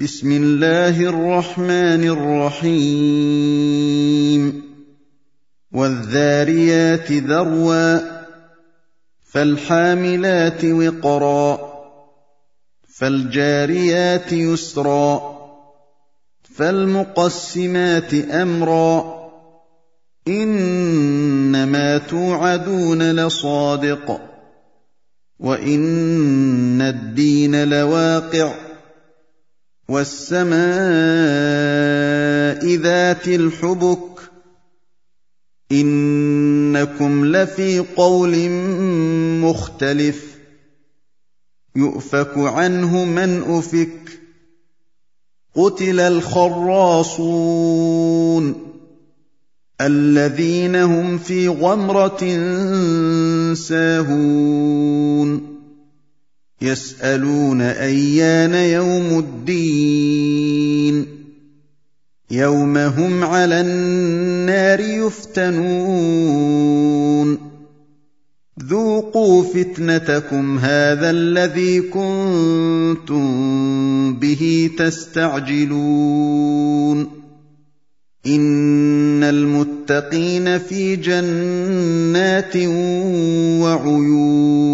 بسم الله الرحمن الرحيم. والذاريات ذروا فالحاملات وقرا فالجاريات يسرا فالمقسمات أمرا. إنما توعدون لصادق وإن الدين لواقع. وَالسَّمَاءِ ذَاتِ الْحُبُكِ إِنَّكُمْ لَفِي قَوْلٍ مُّخْتَلِفٍ يُؤْفَكُ عَنْهُ مَنْ أُفِكَ قُتِلَ الْخَرَّاصُونَ الَّذِينَ هُمْ فِي غَمْرَةٍ سَاهُونَ يسألون أيان يوم الدين. يوم هم على النار يفتنون. ذوقوا فتنتكم هذا الذي كنتم به تستعجلون. إن المتقين في جنات وعيون.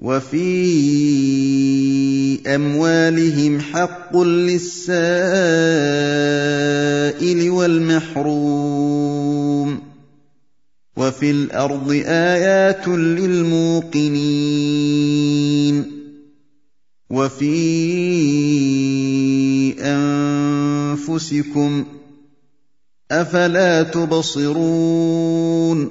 وَفِي أَمْوَالِهِمْ حَقٌّ لِّلسَّائِلِ وَالْمَحْرُومِ وَفِي الْأَرْضِ آيَاتٌ لِّلْمُوقِنِينَ وَفِي أَنفُسِكُمْ ۚ أَفَلَا تُبْصِرُونَ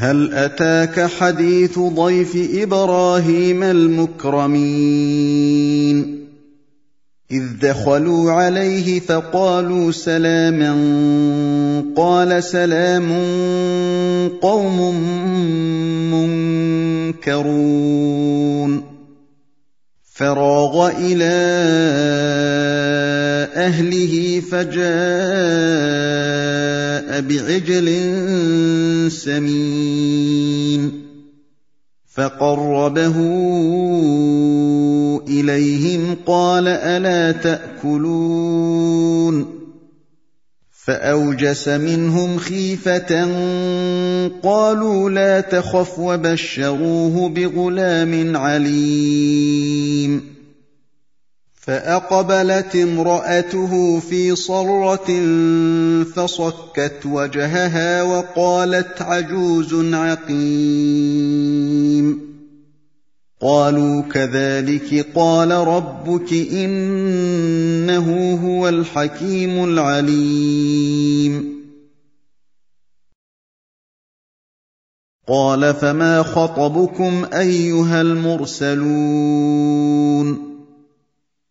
هَلْ أَتَاكَ حَدِيثُ ضَيْفِ إِبْرَاهِيمَ الْمُكْرَمِينَ؟ إِذْ دَخَلُوا عَلَيْهِ فَقَالُوا سَلَامًا قَالَ سَلَامٌ قَوْمٌ مُّنكَرُونَ. فَرَاغَ إِلَىٰ أَهْلِهِ فَجَاءَ بِعِجْلٍ سَمِينٍ فَقَرَّبَهُ إِلَيْهِمْ قَالَ أَلَا تَأْكُلُونَ فَأَوْجَسَ مِنْهُمْ خِيفَةً قَالُوا لَا تَخَفْ وَبَشَّرُوهُ بِغُلَامٍ عَلِيمٍ فَأَقْبَلَتِ امْرَأَتُهُ فِي صَرَّةٍ فَصَكَّتْ وَجْهَهَا وَقَالَتْ عَجُوزٌ عَقِيمٌ. قَالُوا كَذَٰلِكِ قَالَ رَبُّكِ ۖ إِنَّهُ هُوَ الْحَكِيمُ الْعَلِيمُ. قَالَ فَمَا خَطْبُكُمْ أَيُّهَا الْمُرْسَلُونَ؟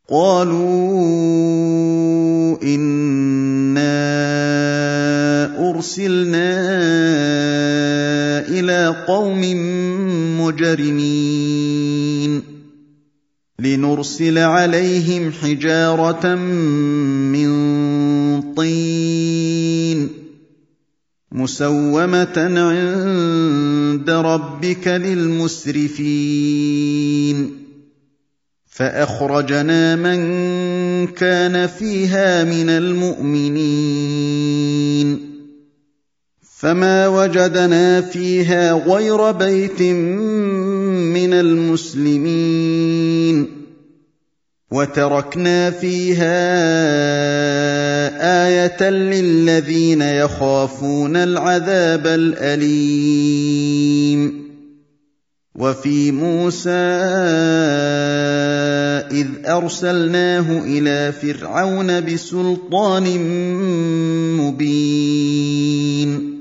قَالُوا إِنَّا أُرْسِلْنَا إِلَىٰ قَوْمٍ مُّجْرِمِينَ لِنُرْسِلَ عَلَيْهِمْ حِجَارَةً مِّن طِينٍ مُّسَوَّمَةً عِندَ رَبِّكَ لِلْمُسْرِفِينَ فَأَخْرَجْنَا مَن كَانَ فِيهَا مِنَ الْمُؤْمِنِينَ. فَمَا وَجَدْنَا فِيهَا غَيْرَ بَيْتٍ مِّنَ الْمُسْلِمِينَ. وتركنا فيها آية للذين يخافون العذاب الأليم. وفي موسى إذ أرسلناه إلى فرعون بسلطان مبين.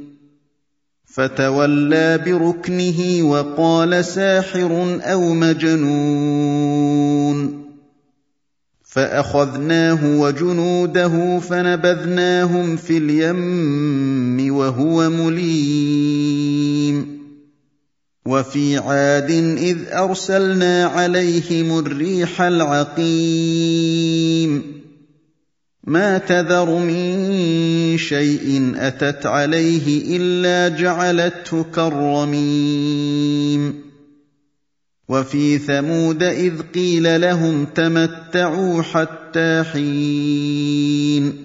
فتولى بركنه وقال ساحر أو مجنون. فأخذناه وجنوده فنبذناهم في اليم وهو مليم. وفي عاد إذ أرسلنا عليهم الريح العقيم. ما تذر من شيء أتت عليه إلا جعلته كالرميم. وفي ثمود إذ قيل لهم تمتعوا حتى حين.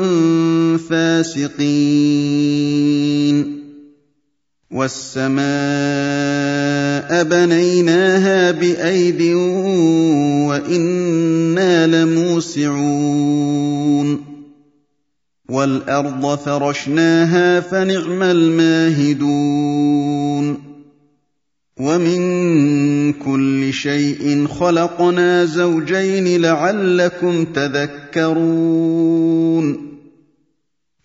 فاسقين. والسماء بنيناها بايد وأنا لموسعون. والارض فرشناها فنعم الماهدون. ومن كل شيء خلقنا زوجين لعلكم تذكرون.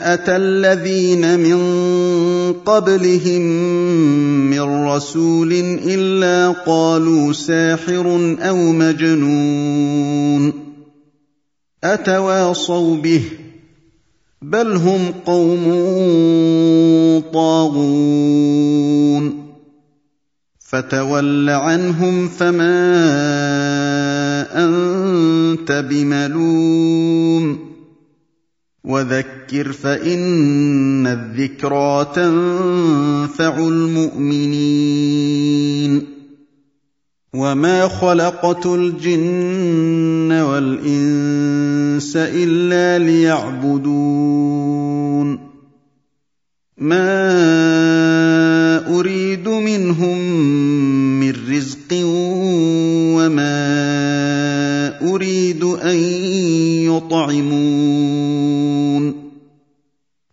أتى الذين من قبلهم من رسول إلا قالوا ساحر أو مجنون أتواصوا به بل هم قوم طاغون فتول عنهم فما أنت بملوم وذكر فإن الذكرى تنفع المؤمنين. وما خلقت الجن والإنس إلا ليعبدون. ما أريد منهم من رزق وما أريد أن يطعمون.